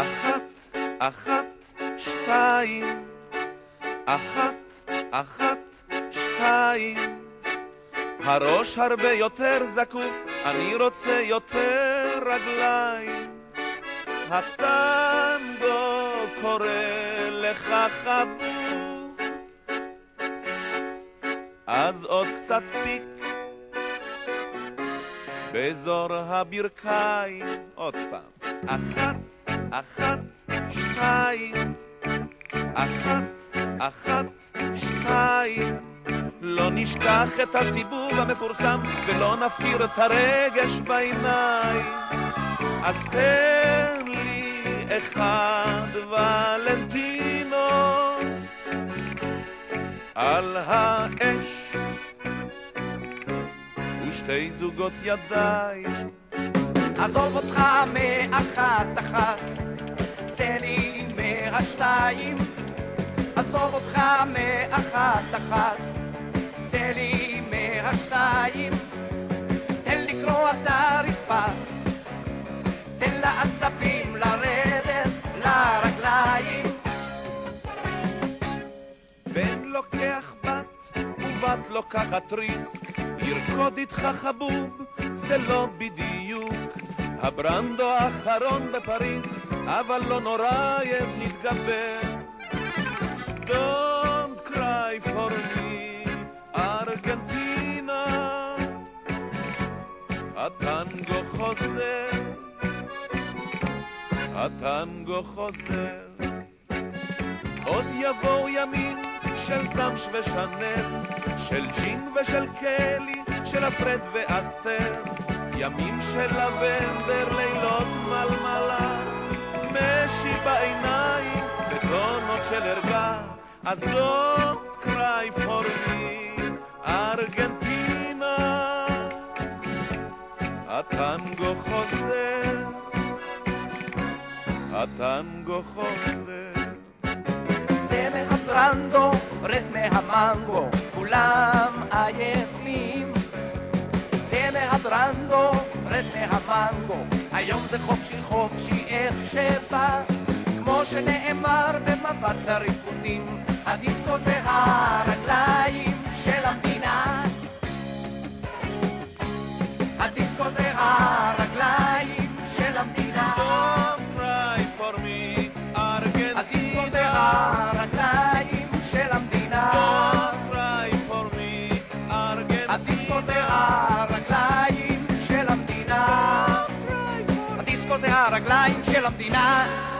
אחת, אחת, שתיים. אחת, אחת, שתיים. הראש הרבה יותר זקוף, אני רוצה יותר רגליים. הטנגו קורא לך חבוב, אז עוד קצת פיק באזור הברכיים. עוד פעם. אחת, אחת, שתיים. אחת, אחת, שתיים. לא נשכח את הסיבוב המפורסם ולא נפקיר את הרגש בעיניים. אז תן לי אחד ולנטינו על האש ושתי זוגות ידיים. עזוב אותך מאחת אחת, צא לי מהשתיים. עזוב אותך מאחת אחת, צא לי מהשתיים. תן לקרוע את הרצפה, תן לעצבים לרדת לרגליים. בן לוקח בת ובת לוקחת ריסק, ירקוד איתך חבוב זה לא בדיוק. הברנדו האחרון בפריז, אבל לא נורא, יב נתגבר. Don't cry for me, ארגנטינה. הטנגו חוזר, הטנגו חוזר. עוד יבואו ימים של זמש ושנל, של ג'ין ושל קלי, של הפרד ואסתר. ימים של לבנדר, לילות מלמלה, משי בעיניים וטונות של ערגה. אז don't cry for me, ארגנטינה. הטנגו חוזר, הטנגו חוזר. צא מהברנדו, רד מהמנגו, כולם צא מהברנדו, רד מהמנגו, היום זה חופשי חופשי איך שבא. כמו שנאמר במבט הריקודים, הדיסקו זה הרגליים של המדינה. הדיסקו זה הרגליים של המדינה. Don't cry for me, הדיסקו זה ארגנטינה. הרגליים של המדינה. Don't cry for me, ארגנטינה. הדיסקו זה הדיסקו זה הרגליים של המדינה.